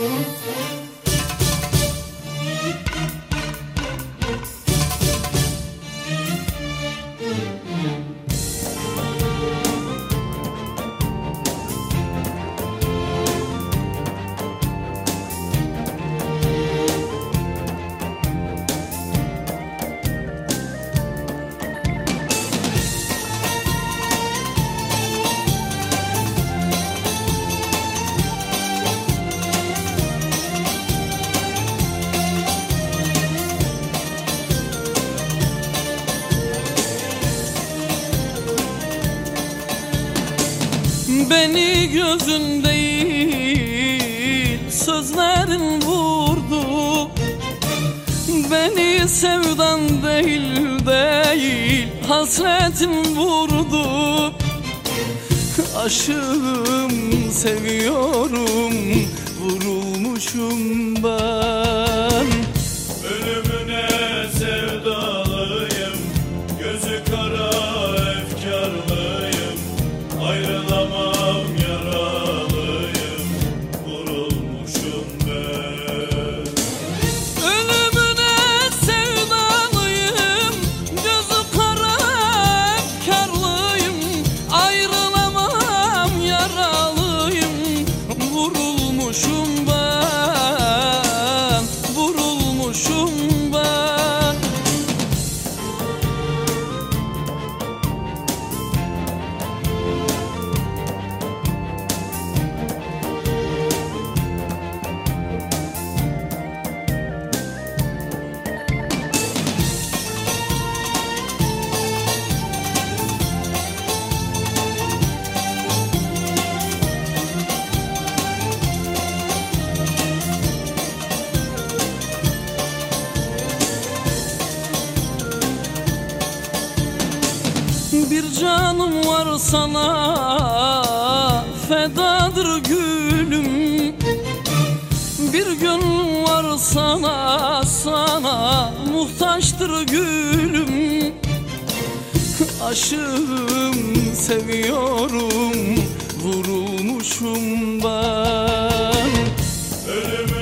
Música Beni gözün değil Sözlerin vurdu. Beni sevdan değil değil Hasretin vurdu. Aşığım seviyorum Vurulmuşum ben Bir canım var sana fedadır gülüm. Bir gönlüm var sana sana muhtaçtır gülüm. Aşığım seviyorum vurulmuşum ben. Ölümüne